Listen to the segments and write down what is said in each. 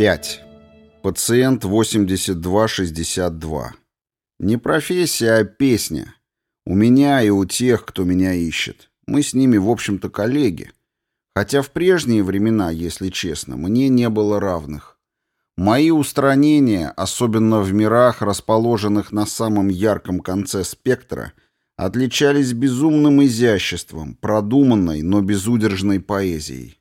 5. Пациент 8262. Не профессия, а песня. У меня и у тех, кто меня ищет. Мы с ними, в общем-то, коллеги. Хотя в прежние времена, если честно, мне не было равных. Мои устранения, особенно в мирах, расположенных на самом ярком конце спектра, отличались безумным изяществом, продуманной, но безудержной поэзией.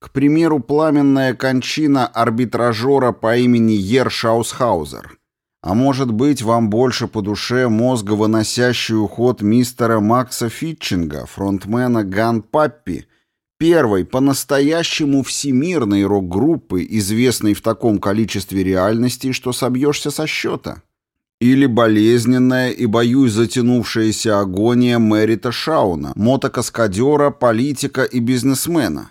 К примеру, пламенная кончина арбитражера по имени Ер Шаусхаузер. А может быть, вам больше по душе мозговыносящий уход мистера Макса Фитчинга, фронтмена Ган Паппи, первой по-настоящему всемирной рок-группы, известной в таком количестве реальностей, что собьешься со счета? Или болезненная и, боюсь, затянувшаяся агония Мэрита Шауна, мотокаскадера, политика и бизнесмена?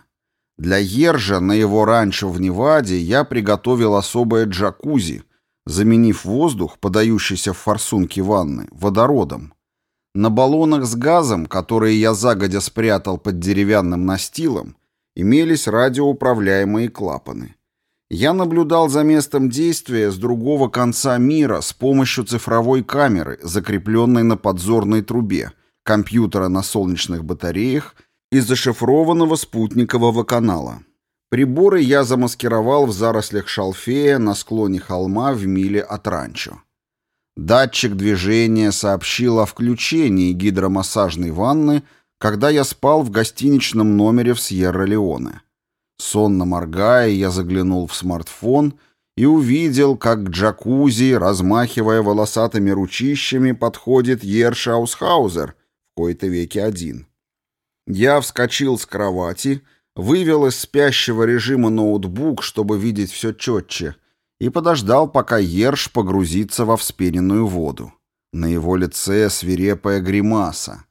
Для Ержа на его ранчо в Неваде я приготовил особое джакузи, заменив воздух, подающийся в форсунке ванны, водородом. На баллонах с газом, которые я загодя спрятал под деревянным настилом, имелись радиоуправляемые клапаны. Я наблюдал за местом действия с другого конца мира с помощью цифровой камеры, закрепленной на подзорной трубе, компьютера на солнечных батареях и зашифрованного спутникового канала. Приборы я замаскировал в зарослях шалфея на склоне холма в миле от ранчо. Датчик движения сообщил о включении гидромассажной ванны, когда я спал в гостиничном номере в Сьерра-Леоне. Сонно моргая, я заглянул в смартфон и увидел, как к джакузи, размахивая волосатыми ручищами, подходит Ершаусхаузер в кои-то веке один. Я вскочил с кровати, вывел из спящего режима ноутбук, чтобы видеть все четче, и подождал, пока Ерш погрузится во вспененную воду. На его лице свирепая гримаса.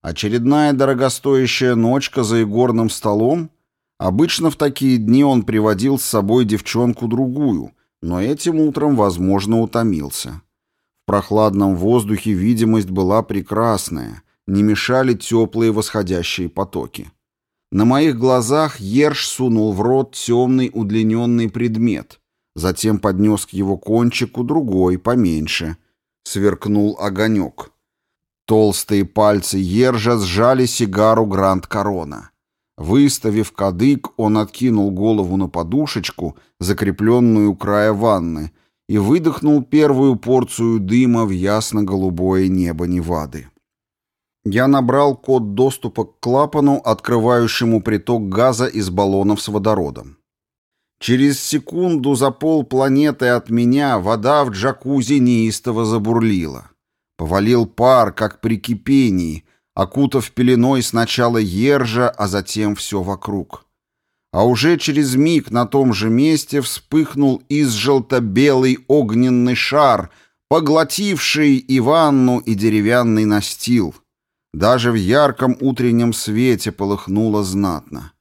Очередная дорогостоящая ночка за игорным столом? Обычно в такие дни он приводил с собой девчонку-другую, но этим утром, возможно, утомился. В прохладном воздухе видимость была прекрасная — не мешали теплые восходящие потоки. На моих глазах Ерш сунул в рот темный удлиненный предмет, затем поднес к его кончику другой, поменьше. Сверкнул огонек. Толстые пальцы Ержа сжали сигару Гранд Корона. Выставив кадык, он откинул голову на подушечку, закрепленную у края ванны, и выдохнул первую порцию дыма в ясно-голубое небо Невады. Я набрал код доступа к клапану, открывающему приток газа из баллонов с водородом. Через секунду за пол планеты от меня вода в джакузи неистово забурлила. Повалил пар, как при кипении, окутав пеленой сначала ержа, а затем все вокруг. А уже через миг на том же месте вспыхнул из желто-белый огненный шар, поглотивший и ванну, и деревянный настил — даже в ярком утреннем свете полыхнуло знатно.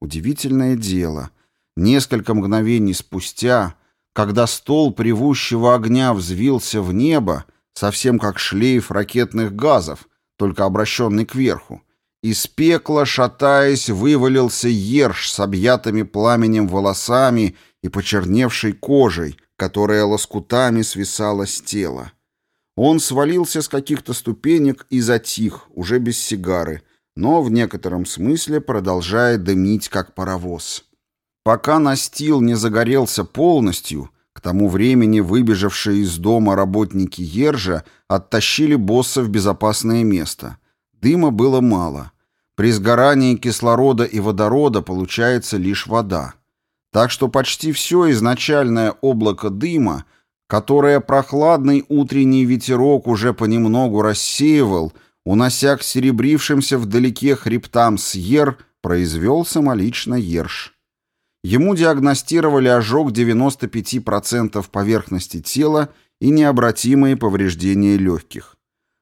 Удивительное дело. Несколько мгновений спустя, когда стол привущего огня взвился в небо, совсем как шлейф ракетных газов, только обращенный кверху, из пекла, шатаясь, вывалился ерш с объятыми пламенем волосами и почерневшей кожей, которая лоскутами свисала с тела. Он свалился с каких-то ступенек и затих, уже без сигары, но в некотором смысле продолжая дымить, как паровоз. Пока настил не загорелся полностью, к тому времени выбежавшие из дома работники Ержа оттащили босса в безопасное место. Дыма было мало. При сгорании кислорода и водорода получается лишь вода. Так что почти все изначальное облако дыма которое прохладный утренний ветерок уже понемногу рассеивал, унося к серебрившимся вдалеке хребтам Сьер, произвел самолично Ерш. Ему диагностировали ожог 95% поверхности тела и необратимые повреждения легких.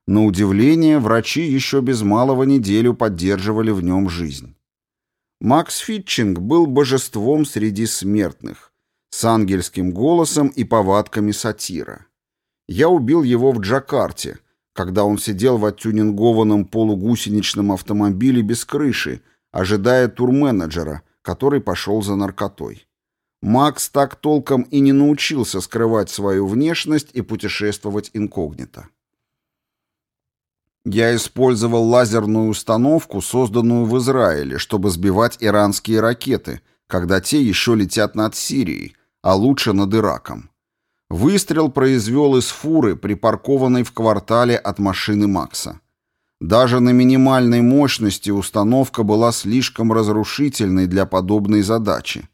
На удивление, врачи еще без малого неделю поддерживали в нем жизнь. Макс Фитчинг был божеством среди смертных, с ангельским голосом и повадками сатира. Я убил его в Джакарте, когда он сидел в оттюнингованном полугусеничном автомобиле без крыши, ожидая турменеджера, который пошел за наркотой. Макс так толком и не научился скрывать свою внешность и путешествовать инкогнито. Я использовал лазерную установку, созданную в Израиле, чтобы сбивать иранские ракеты, когда те еще летят над Сирией, а лучше над Ираком. Выстрел произвел из фуры, припаркованной в квартале от машины Макса. Даже на минимальной мощности установка была слишком разрушительной для подобной задачи.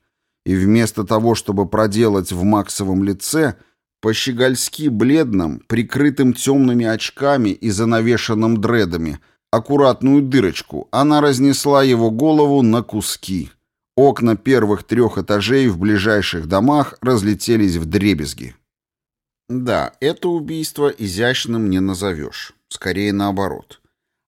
И вместо того, чтобы проделать в Максовом лице, по-щегольски бледном, прикрытым темными очками и занавешенным дредами, аккуратную дырочку, она разнесла его голову на куски. Окна первых трех этажей в ближайших домах разлетелись в дребезги. Да, это убийство изящным не назовешь. Скорее наоборот.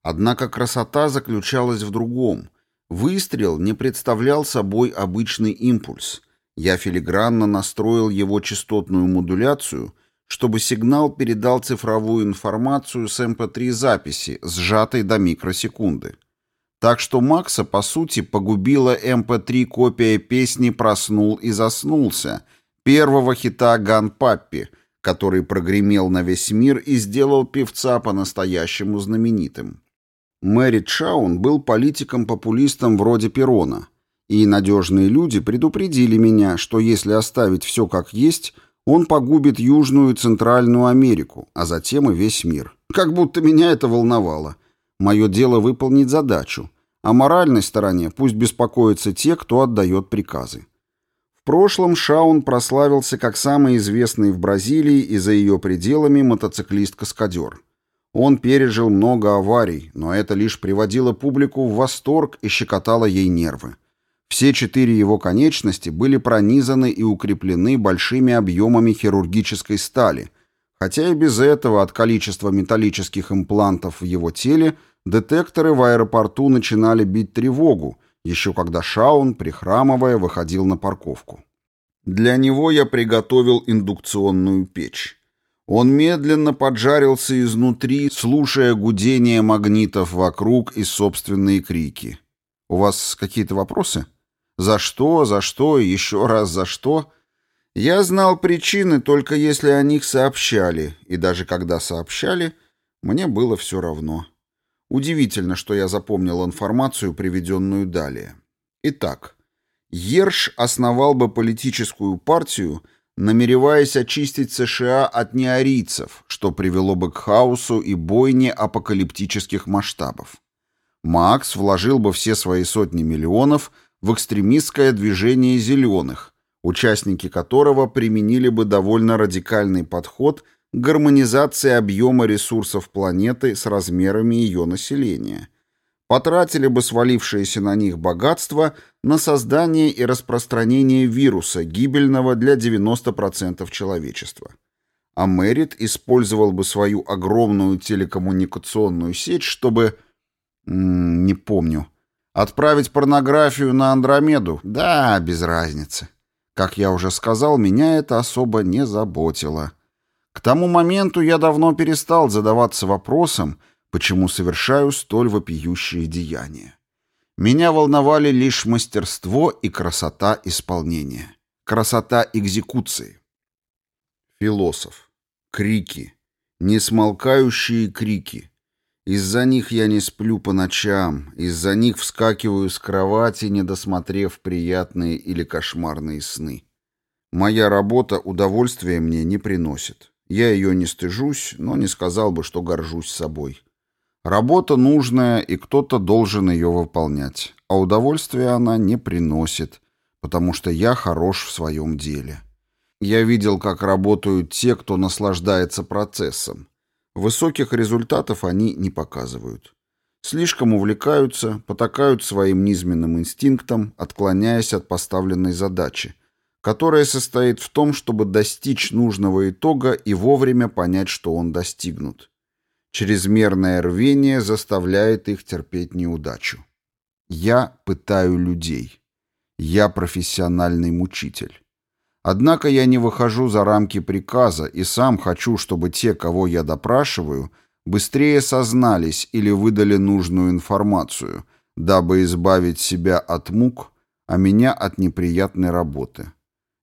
Однако красота заключалась в другом. Выстрел не представлял собой обычный импульс. Я филигранно настроил его частотную модуляцию, чтобы сигнал передал цифровую информацию с MP3 эм записи, сжатой до микросекунды. Так что Макса, по сути, погубила MP3 эм копия песни «Проснул и заснулся», первого хита «Ган Паппи», который прогремел на весь мир и сделал певца по-настоящему знаменитым. Мэри Чаун был политиком-популистом вроде Перона, и надежные люди предупредили меня, что если оставить все как есть, он погубит Южную и Центральную Америку, а затем и весь мир. Как будто меня это волновало. Мое дело выполнить задачу, а моральной стороне пусть беспокоятся те, кто отдает приказы. В прошлом Шаун прославился как самый известный в Бразилии и за ее пределами мотоциклист-каскадер. Он пережил много аварий, но это лишь приводило публику в восторг и щекотало ей нервы. Все четыре его конечности были пронизаны и укреплены большими объемами хирургической стали, хотя и без этого от количества металлических имплантов в его теле детекторы в аэропорту начинали бить тревогу, еще когда Шаун, прихрамывая, выходил на парковку. Для него я приготовил индукционную печь. Он медленно поджарился изнутри, слушая гудение магнитов вокруг и собственные крики. «У вас какие-то вопросы? За что, за что еще раз за что?» Я знал причины, только если о них сообщали, и даже когда сообщали, мне было все равно. Удивительно, что я запомнил информацию, приведенную далее. Итак, Ерш основал бы политическую партию, намереваясь очистить США от неарийцев, что привело бы к хаосу и бойне апокалиптических масштабов. Макс вложил бы все свои сотни миллионов в экстремистское движение «зеленых», участники которого применили бы довольно радикальный подход гармонизации объема ресурсов планеты с размерами ее населения – потратили бы свалившееся на них богатство на создание и распространение вируса, гибельного для 90% человечества. А Мэрит использовал бы свою огромную телекоммуникационную сеть, чтобы... не помню. Отправить порнографию на Андромеду? Да, без разницы. Как я уже сказал, меня это особо не заботило. К тому моменту я давно перестал задаваться вопросом, почему совершаю столь вопиющие деяния. Меня волновали лишь мастерство и красота исполнения, красота экзекуции. Философ. Крики. Несмолкающие крики. Из-за них я не сплю по ночам, из-за них вскакиваю с кровати, не досмотрев приятные или кошмарные сны. Моя работа удовольствия мне не приносит. Я ее не стыжусь, но не сказал бы, что горжусь собой. Работа нужная, и кто-то должен ее выполнять. А удовольствия она не приносит, потому что я хорош в своем деле. Я видел, как работают те, кто наслаждается процессом. Высоких результатов они не показывают. Слишком увлекаются, потакают своим низменным инстинктам, отклоняясь от поставленной задачи, которая состоит в том, чтобы достичь нужного итога и вовремя понять, что он достигнут. Чрезмерное рвение заставляет их терпеть неудачу. Я пытаю людей. Я профессиональный мучитель. Однако я не выхожу за рамки приказа и сам хочу, чтобы те, кого я допрашиваю, быстрее сознались или выдали нужную информацию, дабы избавить себя от мук, а меня от неприятной работы.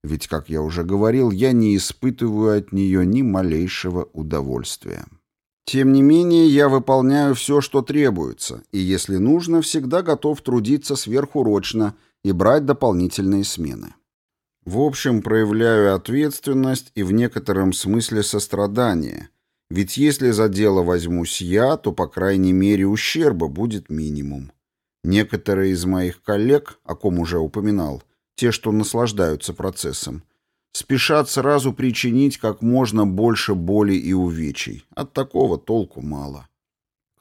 Ведь, как я уже говорил, я не испытываю от нее ни малейшего удовольствия. Тем не менее, я выполняю все, что требуется, и, если нужно, всегда готов трудиться сверхурочно и брать дополнительные смены. В общем, проявляю ответственность и в некотором смысле сострадание, ведь если за дело возьмусь я, то, по крайней мере, ущерба будет минимум. Некоторые из моих коллег, о ком уже упоминал, те, что наслаждаются процессом, спешат сразу причинить как можно больше боли и увечий. От такого толку мало.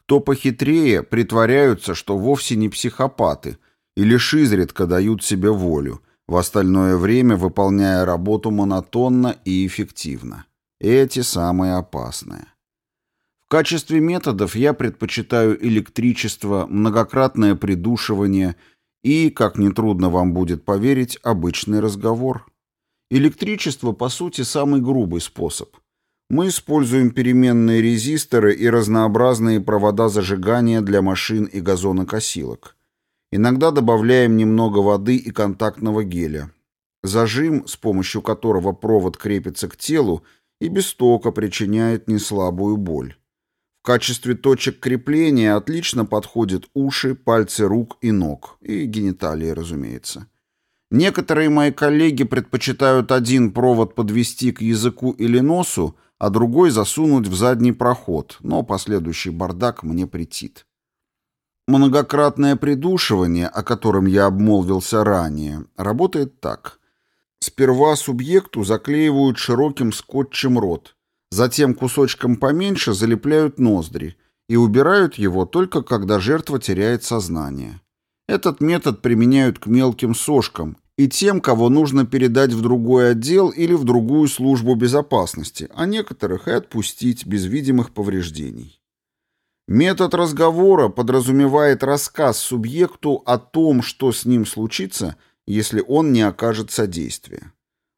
Кто похитрее, притворяются, что вовсе не психопаты, и лишь изредка дают себе волю, в остальное время выполняя работу монотонно и эффективно. Эти самые опасные. В качестве методов я предпочитаю электричество, многократное придушивание и, как нетрудно вам будет поверить, обычный разговор. Электричество, по сути, самый грубый способ. Мы используем переменные резисторы и разнообразные провода зажигания для машин и газонокосилок. Иногда добавляем немного воды и контактного геля. Зажим, с помощью которого провод крепится к телу, и без тока причиняет неслабую боль. Качестве точек крепления отлично подходят уши, пальцы рук и ног, и гениталии, разумеется. Некоторые мои коллеги предпочитают один провод подвести к языку или носу, а другой засунуть в задний проход, но последующий бардак мне претит. Многократное придушивание, о котором я обмолвился ранее, работает так. Сперва субъекту заклеивают широким скотчем рот, затем кусочком поменьше залепляют ноздри и убирают его только когда жертва теряет сознание. Этот метод применяют к мелким сошкам и тем, кого нужно передать в другой отдел или в другую службу безопасности, а некоторых и отпустить без видимых повреждений. Метод разговора подразумевает рассказ субъекту о том, что с ним случится, если он не окажет содействия.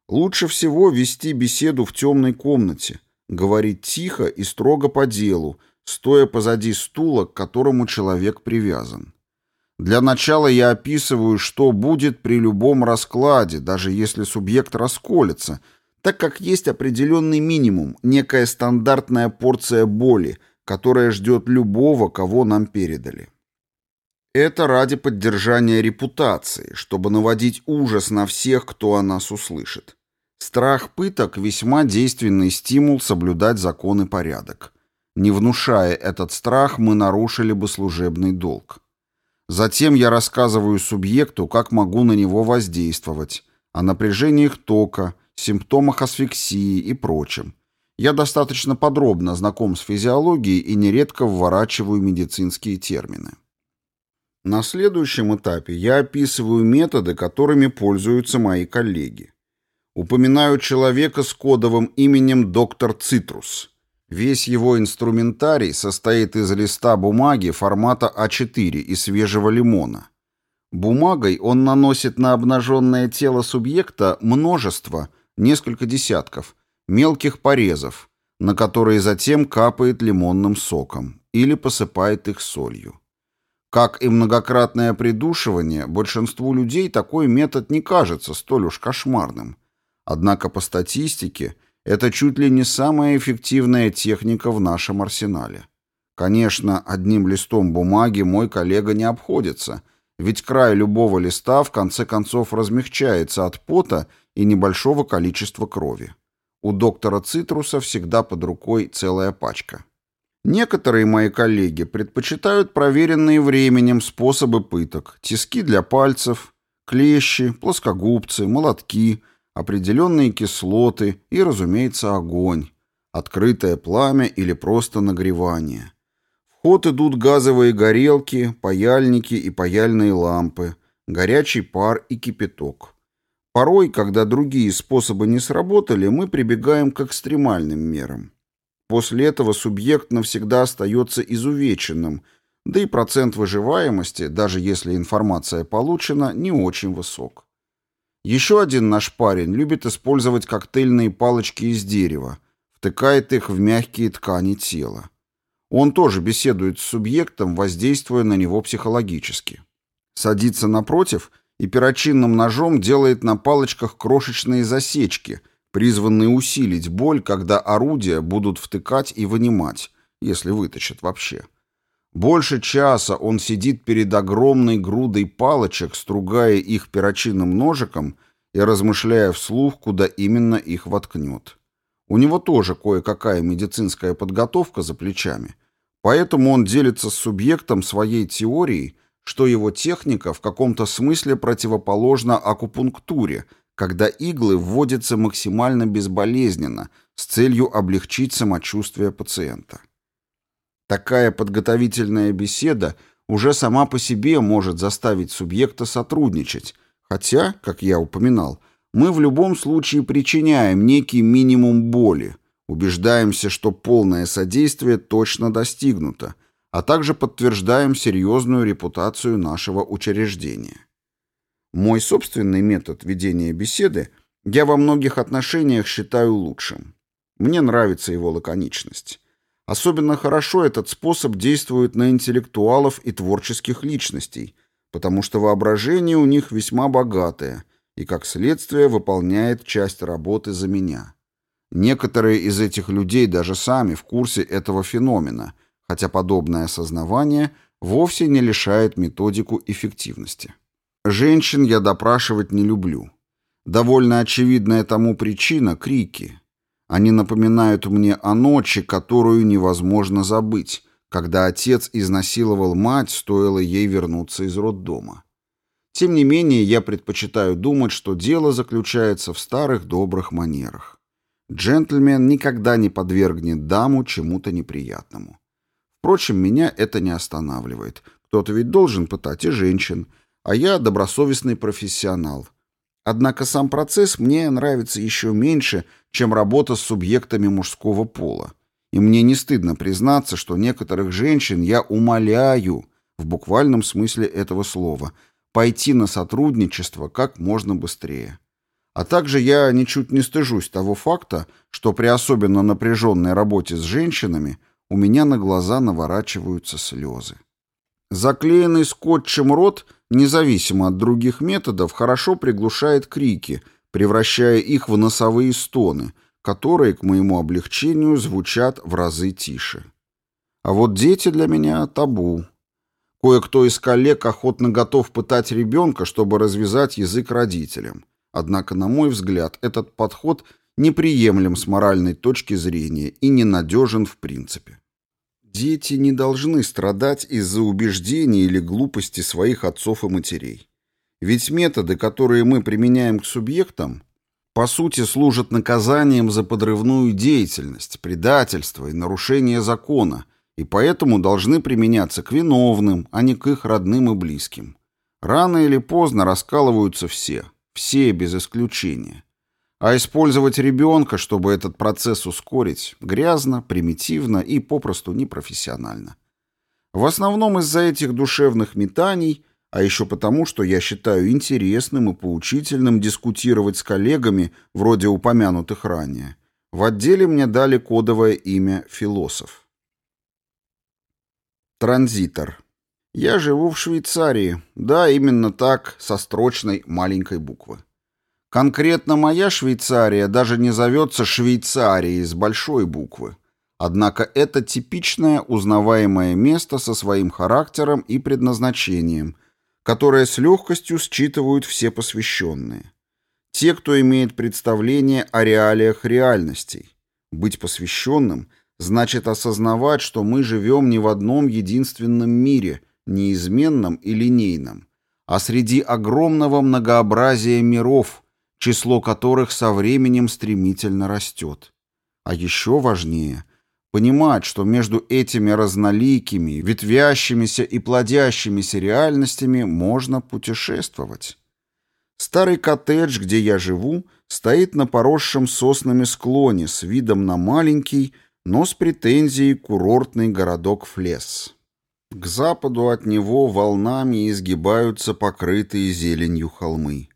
Лучше всего вести беседу в темной комнате, говорить тихо и строго по делу, стоя позади стула, к которому человек привязан. Для начала я описываю, что будет при любом раскладе, даже если субъект расколется, так как есть определенный минимум, некая стандартная порция боли, которая ждет любого, кого нам передали. Это ради поддержания репутации, чтобы наводить ужас на всех, кто о нас услышит. Страх пыток – весьма действенный стимул соблюдать закон и порядок. Не внушая этот страх, мы нарушили бы служебный долг. Затем я рассказываю субъекту, как могу на него воздействовать, о напряжениях тока, симптомах асфиксии и прочем. Я достаточно подробно знаком с физиологией и нередко вворачиваю медицинские термины. На следующем этапе я описываю методы, которыми пользуются мои коллеги. Упоминаю человека с кодовым именем доктор Цитрус. Весь его инструментарий состоит из листа бумаги формата А4 и свежего лимона. Бумагой он наносит на обнаженное тело субъекта множество, несколько десятков, мелких порезов, на которые затем капает лимонным соком или посыпает их солью. Как и многократное придушивание, большинству людей такой метод не кажется столь уж кошмарным. Однако по статистике – это чуть ли не самая эффективная техника в нашем арсенале. Конечно, одним листом бумаги мой коллега не обходится, ведь край любого листа в конце концов размягчается от пота и небольшого количества крови. У доктора Цитруса всегда под рукой целая пачка. Некоторые мои коллеги предпочитают проверенные временем способы пыток, тиски для пальцев, клещи, плоскогубцы, молотки, определенные кислоты и, разумеется, огонь, открытое пламя или просто нагревание. В ход идут газовые горелки, паяльники и паяльные лампы, горячий пар и кипяток. Порой, когда другие способы не сработали, мы прибегаем к экстремальным мерам. После этого субъект навсегда остается изувеченным, да и процент выживаемости, даже если информация получена, не очень высок. Еще один наш парень любит использовать коктейльные палочки из дерева, втыкает их в мягкие ткани тела. Он тоже беседует с субъектом, воздействуя на него психологически. Садится напротив и перочинным ножом делает на палочках крошечные засечки, призванные усилить боль, когда орудия будут втыкать и вынимать, если вытащат вообще. Больше часа он сидит перед огромной грудой палочек, стругая их перочинным ножиком и размышляя вслух, куда именно их воткнет. У него тоже кое-какая медицинская подготовка за плечами, поэтому он делится с субъектом своей теорией, что его техника в каком-то смысле противоположна акупунктуре, когда иглы вводятся максимально безболезненно с целью облегчить самочувствие пациента. Такая подготовительная беседа уже сама по себе может заставить субъекта сотрудничать, хотя, как я упоминал, мы в любом случае причиняем некий минимум боли, убеждаемся, что полное содействие точно достигнуто, а также подтверждаем серьезную репутацию нашего учреждения. Мой собственный метод ведения беседы я во многих отношениях считаю лучшим. Мне нравится его лаконичность. Особенно хорошо этот способ действует на интеллектуалов и творческих личностей, потому что воображение у них весьма богатое и, как следствие, выполняет часть работы за меня. Некоторые из этих людей даже сами в курсе этого феномена, хотя подобное осознавание вовсе не лишает методику эффективности. Женщин я допрашивать не люблю. Довольно очевидная тому причина — крики. Они напоминают мне о ночи, которую невозможно забыть, когда отец изнасиловал мать, стоило ей вернуться из роддома. Тем не менее, я предпочитаю думать, что дело заключается в старых добрых манерах. Джентльмен никогда не подвергнет даму чему-то неприятному. Впрочем, меня это не останавливает. Кто-то ведь должен пытать и женщин, а я добросовестный профессионал — Однако сам процесс мне нравится еще меньше, чем работа с субъектами мужского пола. И мне не стыдно признаться, что некоторых женщин я умоляю, в буквальном смысле этого слова, пойти на сотрудничество как можно быстрее. А также я ничуть не стыжусь того факта, что при особенно напряженной работе с женщинами у меня на глаза наворачиваются слезы. Заклеенный скотчем рот – независимо от других методов, хорошо приглушает крики, превращая их в носовые стоны, которые, к моему облегчению, звучат в разы тише. А вот дети для меня табу. Кое-кто из коллег охотно готов пытать ребенка, чтобы развязать язык родителям. Однако, на мой взгляд, этот подход неприемлем с моральной точки зрения и ненадежен в принципе. Дети не должны страдать из-за убеждений или глупости своих отцов и матерей. Ведь методы, которые мы применяем к субъектам, по сути служат наказанием за подрывную деятельность, предательство и нарушение закона, и поэтому должны применяться к виновным, а не к их родным и близким. Рано или поздно раскалываются все, все без исключения. А использовать ребенка, чтобы этот процесс ускорить, грязно, примитивно и попросту непрофессионально. В основном из-за этих душевных метаний, а еще потому, что я считаю интересным и поучительным дискутировать с коллегами, вроде упомянутых ранее, в отделе мне дали кодовое имя «философ». Транзитор. Я живу в Швейцарии. Да, именно так, со строчной маленькой буквы. Конкретно моя Швейцария даже не зовется Швейцарией с большой буквы. Однако это типичное узнаваемое место со своим характером и предназначением, которое с легкостью считывают все посвященные. Те, кто имеет представление о реалиях реальностей. Быть посвященным значит осознавать, что мы живем не в одном единственном мире, неизменном и линейном, а среди огромного многообразия миров – число которых со временем стремительно растет. А еще важнее — понимать, что между этими разноликими, ветвящимися и плодящимися реальностями можно путешествовать. Старый коттедж, где я живу, стоит на поросшем соснами склоне с видом на маленький, но с претензией курортный городок Флес. К западу от него волнами изгибаются покрытые зеленью холмы.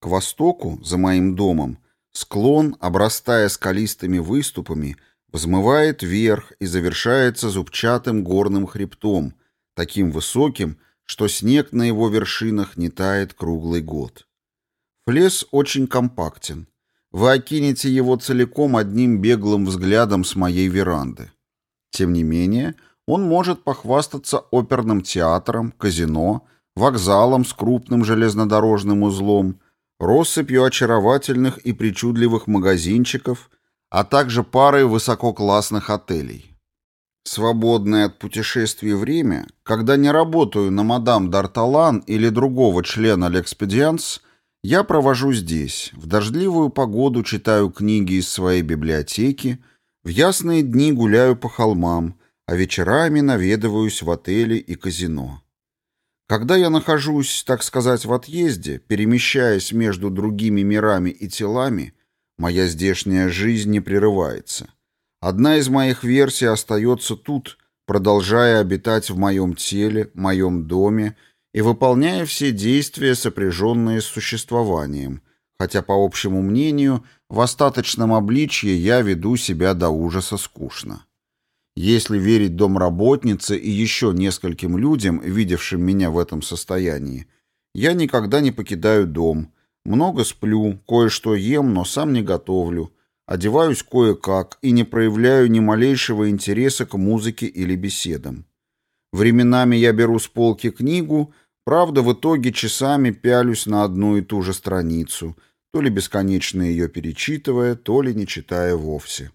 К востоку, за моим домом, склон, обрастая скалистыми выступами, взмывает вверх и завершается зубчатым горным хребтом, таким высоким, что снег на его вершинах не тает круглый год. Флес очень компактен. Вы окинете его целиком одним беглым взглядом с моей веранды. Тем не менее, он может похвастаться оперным театром, казино, вокзалом с крупным железнодорожным узлом, россыпью очаровательных и причудливых магазинчиков, а также парой высококлассных отелей. Свободное от путешествий время, когда не работаю на мадам Д'Арталан или другого члена L'Expedience, я провожу здесь, в дождливую погоду читаю книги из своей библиотеки, в ясные дни гуляю по холмам, а вечерами наведываюсь в отели и казино. Когда я нахожусь, так сказать, в отъезде, перемещаясь между другими мирами и телами, моя здешняя жизнь не прерывается. Одна из моих версий остается тут, продолжая обитать в моем теле, моем доме и выполняя все действия, сопряженные с существованием, хотя, по общему мнению, в остаточном обличье я веду себя до ужаса скучно. Если верить домработнице и еще нескольким людям, видевшим меня в этом состоянии, я никогда не покидаю дом, много сплю, кое-что ем, но сам не готовлю, одеваюсь кое-как и не проявляю ни малейшего интереса к музыке или беседам. Временами я беру с полки книгу, правда, в итоге часами пялюсь на одну и ту же страницу, то ли бесконечно ее перечитывая, то ли не читая вовсе.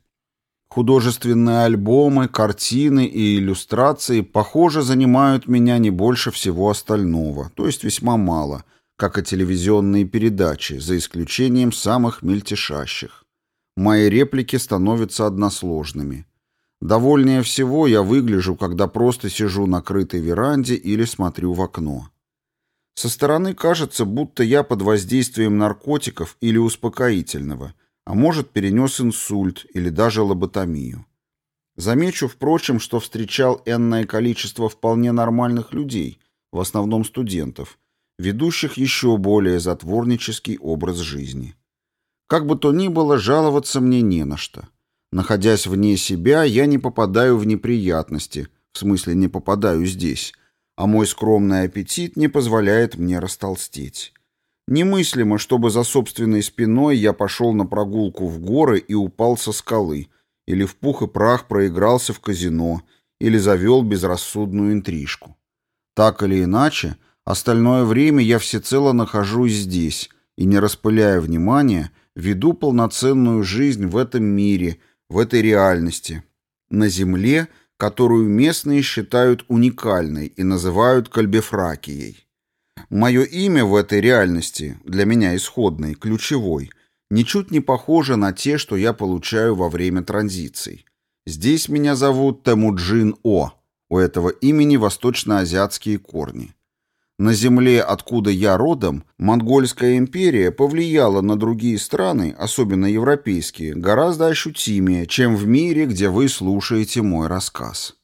Художественные альбомы, картины и иллюстрации, похоже, занимают меня не больше всего остального, то есть весьма мало, как и телевизионные передачи, за исключением самых мельтешащих. Мои реплики становятся односложными. Довольнее всего я выгляжу, когда просто сижу на крытой веранде или смотрю в окно. Со стороны кажется, будто я под воздействием наркотиков или успокоительного, а может перенес инсульт или даже лоботомию. Замечу, впрочем, что встречал энное количество вполне нормальных людей, в основном студентов, ведущих еще более затворнический образ жизни. Как бы то ни было, жаловаться мне не на что. Находясь вне себя, я не попадаю в неприятности, в смысле не попадаю здесь, а мой скромный аппетит не позволяет мне растолстеть. Немыслимо, чтобы за собственной спиной я пошел на прогулку в горы и упал со скалы, или в пух и прах проигрался в казино, или завел безрассудную интрижку. Так или иначе, остальное время я всецело нахожусь здесь и, не распыляя внимания, веду полноценную жизнь в этом мире, в этой реальности, на Земле, которую местные считают уникальной и называют Кальбефракией. Мое имя в этой реальности, для меня исходной, ключевой, ничуть не похоже на те, что я получаю во время транзиций. Здесь меня зовут Темуджин О. У этого имени восточноазиатские корни. На земле, откуда я родом, Монгольская империя повлияла на другие страны, особенно европейские, гораздо ощутимее, чем в мире, где вы слушаете мой рассказ.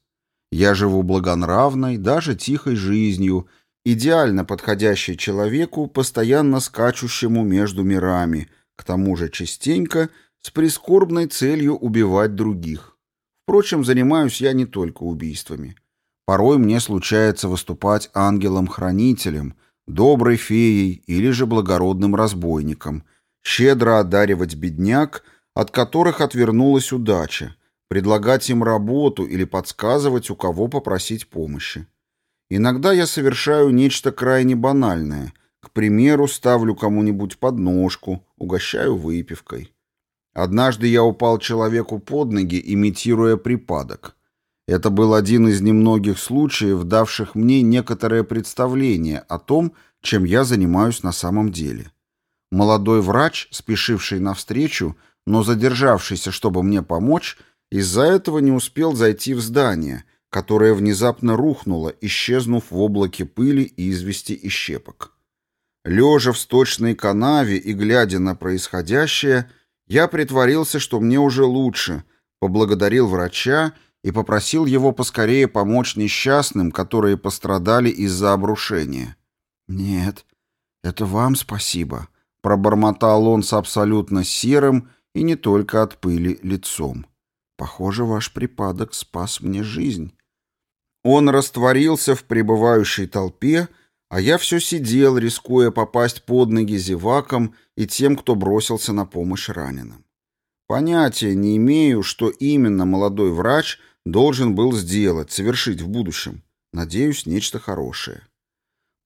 Я живу благонравной, даже тихой жизнью, идеально подходящей человеку, постоянно скачущему между мирами, к тому же частенько с прискорбной целью убивать других. Впрочем, занимаюсь я не только убийствами. Порой мне случается выступать ангелом-хранителем, доброй феей или же благородным разбойником, щедро одаривать бедняк, от которых отвернулась удача, предлагать им работу или подсказывать, у кого попросить помощи. Иногда я совершаю нечто крайне банальное, к примеру, ставлю кому-нибудь подножку, угощаю выпивкой. Однажды я упал человеку под ноги, имитируя припадок. Это был один из немногих случаев, давших мне некоторое представление о том, чем я занимаюсь на самом деле. Молодой врач, спешивший навстречу, но задержавшийся, чтобы мне помочь, из-за этого не успел зайти в здание, которое внезапно рухнуло, исчезнув в облаке пыли, извести и щепок. Лежа в сточной канаве и глядя на происходящее, я притворился, что мне уже лучше, поблагодарил врача и попросил его поскорее помочь несчастным, которые пострадали из-за обрушения. «Нет, это вам спасибо», — пробормотал он с абсолютно серым и не только от пыли лицом. «Похоже, ваш припадок спас мне жизнь». Он растворился в пребывающей толпе, а я все сидел, рискуя попасть под ноги зевакам и тем, кто бросился на помощь раненым. Понятия не имею, что именно молодой врач должен был сделать, совершить в будущем. Надеюсь, нечто хорошее.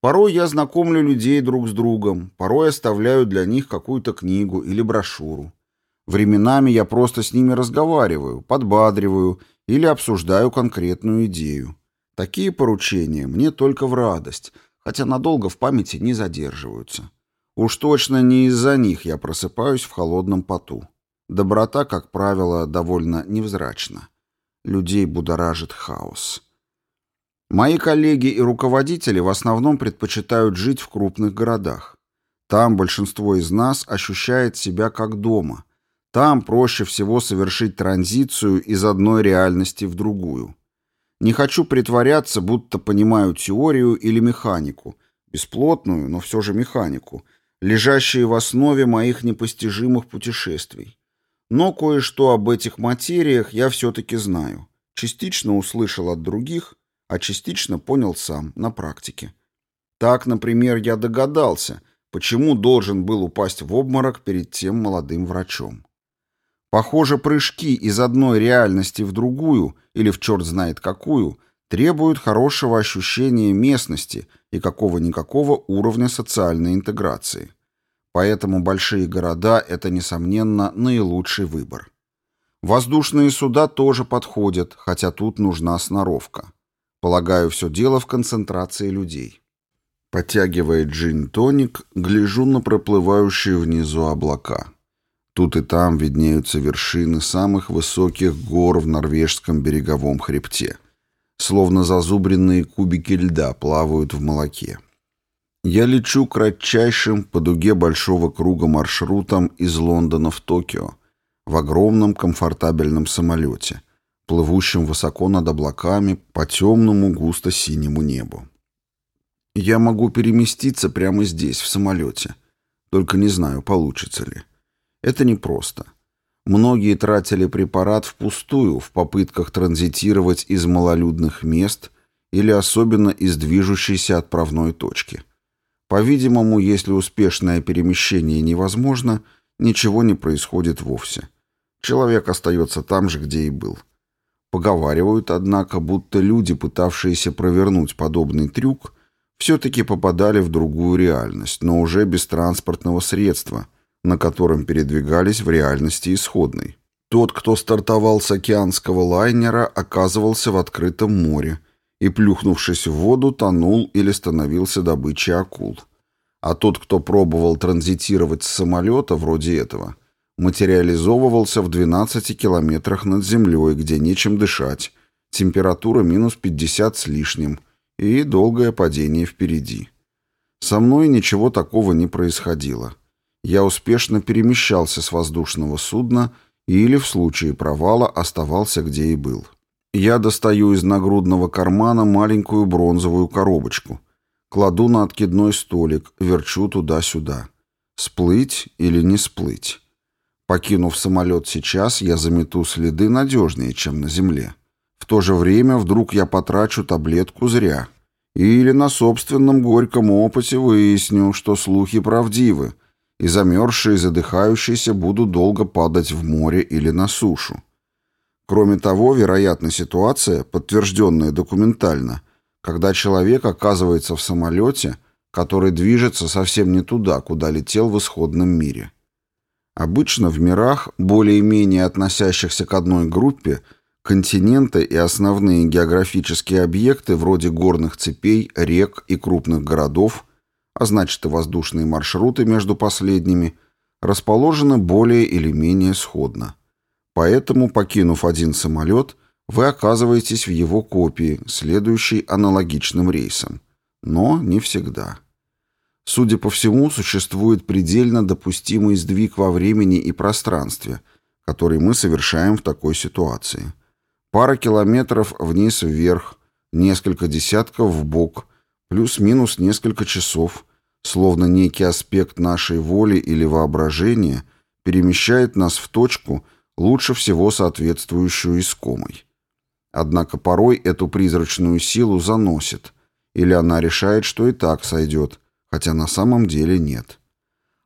Порой я знакомлю людей друг с другом, порой оставляю для них какую-то книгу или брошюру. Временами я просто с ними разговариваю, подбадриваю или обсуждаю конкретную идею. Такие поручения мне только в радость, хотя надолго в памяти не задерживаются. Уж точно не из-за них я просыпаюсь в холодном поту. Доброта, как правило, довольно невзрачна. Людей будоражит хаос. Мои коллеги и руководители в основном предпочитают жить в крупных городах. Там большинство из нас ощущает себя как дома. Там проще всего совершить транзицию из одной реальности в другую. Не хочу притворяться, будто понимаю теорию или механику, бесплотную, но все же механику, лежащие в основе моих непостижимых путешествий. Но кое-что об этих материях я все-таки знаю. Частично услышал от других, а частично понял сам, на практике. Так, например, я догадался, почему должен был упасть в обморок перед тем молодым врачом. Похоже, прыжки из одной реальности в другую, или в черт знает какую, требуют хорошего ощущения местности и какого-никакого уровня социальной интеграции. Поэтому большие города – это, несомненно, наилучший выбор. Воздушные суда тоже подходят, хотя тут нужна сноровка. Полагаю, все дело в концентрации людей. Подтягивая джин-тоник, гляжу на проплывающие внизу облака. Тут и там виднеются вершины самых высоких гор в норвежском береговом хребте. Словно зазубренные кубики льда плавают в молоке. Я лечу кратчайшим по дуге большого круга маршрутом из Лондона в Токио в огромном комфортабельном самолете, плывущем высоко над облаками по темному густо-синему небу. Я могу переместиться прямо здесь, в самолете, только не знаю, получится ли. Это непросто. Многие тратили препарат впустую в попытках транзитировать из малолюдных мест или особенно из движущейся отправной точки – по-видимому, если успешное перемещение невозможно, ничего не происходит вовсе. Человек остается там же, где и был. Поговаривают, однако, будто люди, пытавшиеся провернуть подобный трюк, все-таки попадали в другую реальность, но уже без транспортного средства, на котором передвигались в реальности исходной. Тот, кто стартовал с океанского лайнера, оказывался в открытом море, и, плюхнувшись в воду, тонул или становился добычей акул. А тот, кто пробовал транзитировать с самолета вроде этого, материализовывался в 12 километрах над землей, где нечем дышать, температура минус 50 с лишним и долгое падение впереди. Со мной ничего такого не происходило. Я успешно перемещался с воздушного судна или, в случае провала, оставался где и был. Я достаю из нагрудного кармана маленькую бронзовую коробочку. Кладу на откидной столик, верчу туда-сюда. Сплыть или не сплыть? Покинув самолет сейчас, я замету следы надежнее, чем на земле. В то же время вдруг я потрачу таблетку зря. Или на собственном горьком опыте выясню, что слухи правдивы, и замерзшие и задыхающиеся будут долго падать в море или на сушу. Кроме того, вероятна ситуация, подтвержденная документально, когда человек оказывается в самолете, который движется совсем не туда, куда летел в исходном мире. Обычно в мирах, более-менее относящихся к одной группе, континенты и основные географические объекты вроде горных цепей, рек и крупных городов, а значит и воздушные маршруты между последними, расположены более или менее сходно. Поэтому, покинув один самолет, вы оказываетесь в его копии, следующей аналогичным рейсом. Но не всегда. Судя по всему, существует предельно допустимый сдвиг во времени и пространстве, который мы совершаем в такой ситуации. Пара километров вниз-вверх, несколько десятков в бок, плюс-минус несколько часов, словно некий аспект нашей воли или воображения перемещает нас в точку – лучше всего соответствующую искомой. Однако порой эту призрачную силу заносит, или она решает, что и так сойдет, хотя на самом деле нет.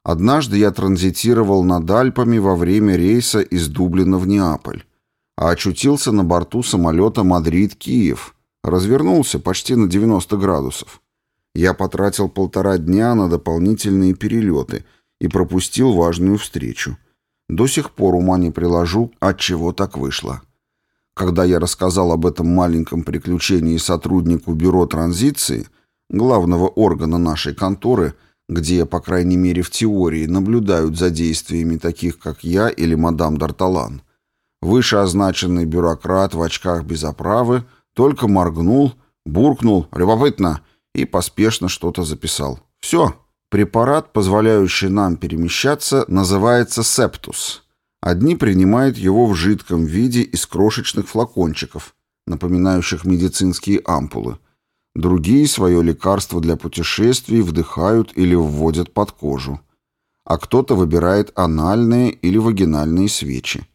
Однажды я транзитировал над Альпами во время рейса из Дублина в Неаполь, а очутился на борту самолета Мадрид-Киев, развернулся почти на 90 градусов. Я потратил полтора дня на дополнительные перелеты и пропустил важную встречу. До сих пор ума не приложу, от чего так вышло. Когда я рассказал об этом маленьком приключении сотруднику бюро транзиции, главного органа нашей конторы, где, по крайней мере в теории, наблюдают за действиями таких, как я или мадам Д'Арталан, вышеозначенный бюрократ в очках без оправы только моргнул, буркнул «любопытно» и поспешно что-то записал. Все. Препарат, позволяющий нам перемещаться, называется септус. Одни принимают его в жидком виде из крошечных флакончиков, напоминающих медицинские ампулы. Другие свое лекарство для путешествий вдыхают или вводят под кожу. А кто-то выбирает анальные или вагинальные свечи.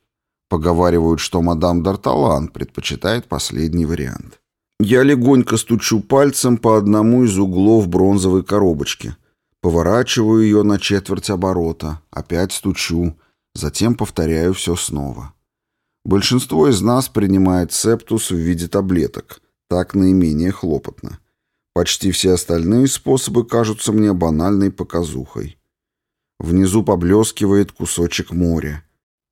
Поговаривают, что мадам Д'Арталан предпочитает последний вариант. Я легонько стучу пальцем по одному из углов бронзовой коробочки. Поворачиваю ее на четверть оборота. Опять стучу. Затем повторяю все снова. Большинство из нас принимает септус в виде таблеток. Так наименее хлопотно. Почти все остальные способы кажутся мне банальной показухой. Внизу поблескивает кусочек моря.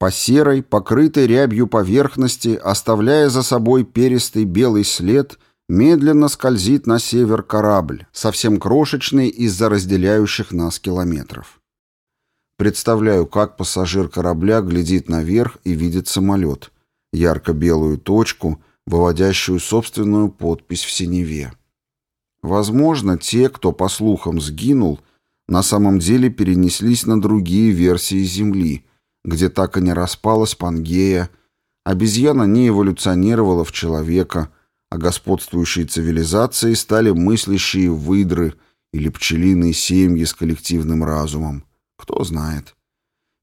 По серой, покрытой рябью поверхности, оставляя за собой перистый белый след, медленно скользит на север корабль, совсем крошечный из-за разделяющих нас километров. Представляю, как пассажир корабля глядит наверх и видит самолет, ярко-белую точку, выводящую собственную подпись в синеве. Возможно, те, кто, по слухам, сгинул, на самом деле перенеслись на другие версии Земли, где так и не распалась Пангея, обезьяна не эволюционировала в человека, а господствующие цивилизации стали мыслящие выдры или пчелиные семьи с коллективным разумом. Кто знает.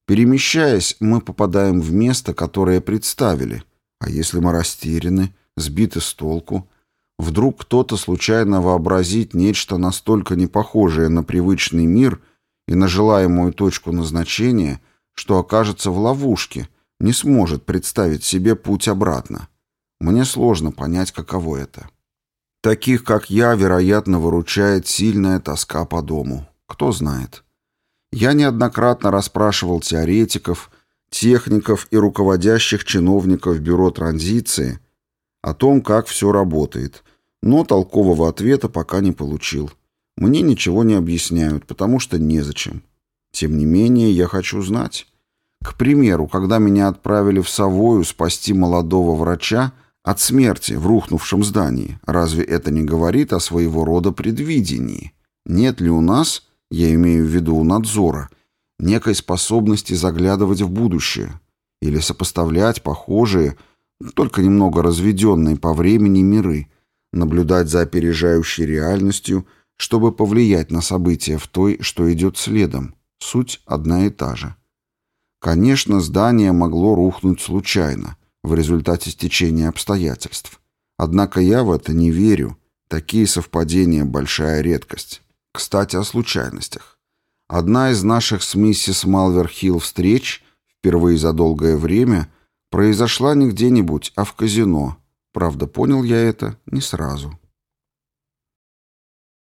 Перемещаясь, мы попадаем в место, которое представили. А если мы растеряны, сбиты с толку, вдруг кто-то случайно вообразит нечто настолько непохожее на привычный мир и на желаемую точку назначения, что окажется в ловушке, не сможет представить себе путь обратно. Мне сложно понять, каково это. Таких, как я, вероятно, выручает сильная тоска по дому. Кто знает. Я неоднократно расспрашивал теоретиков, техников и руководящих чиновников Бюро транзиции о том, как все работает, но толкового ответа пока не получил. Мне ничего не объясняют, потому что незачем. Тем не менее, я хочу знать. К примеру, когда меня отправили в Савою спасти молодого врача от смерти в рухнувшем здании, разве это не говорит о своего рода предвидении? Нет ли у нас я имею в виду у надзора, некой способности заглядывать в будущее или сопоставлять похожие, только немного разведенные по времени миры, наблюдать за опережающей реальностью, чтобы повлиять на события в той, что идет следом. Суть одна и та же. Конечно, здание могло рухнуть случайно, в результате стечения обстоятельств. Однако я в это не верю. Такие совпадения – большая редкость. Кстати, о случайностях. Одна из наших с миссис Малверхилл встреч, впервые за долгое время, произошла не где-нибудь, а в казино. Правда, понял я это не сразу.